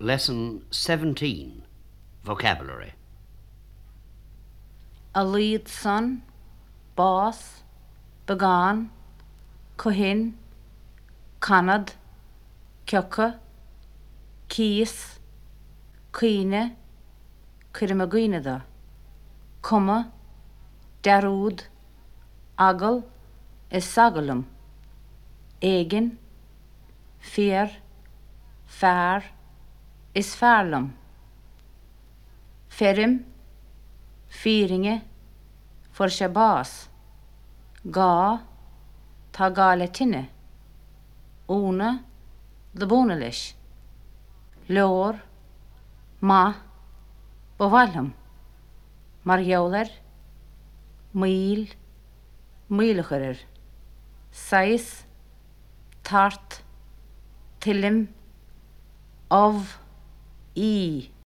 Lesson 17 Vocabulary. a líad san, bás, begáin, cohin, canad, cecha, cíos, cuine, chuir a gcuineada, cuma, derúd, agal is sagalum, éigen, fear, fear, is fearlam, ferim, fíringe, for sé bás, gá, tá gá le tinine, úna, de búna leis, leor, má, bhhailm, mar gheolar, míl, mílechuir, sais, tart, tilim, of, í.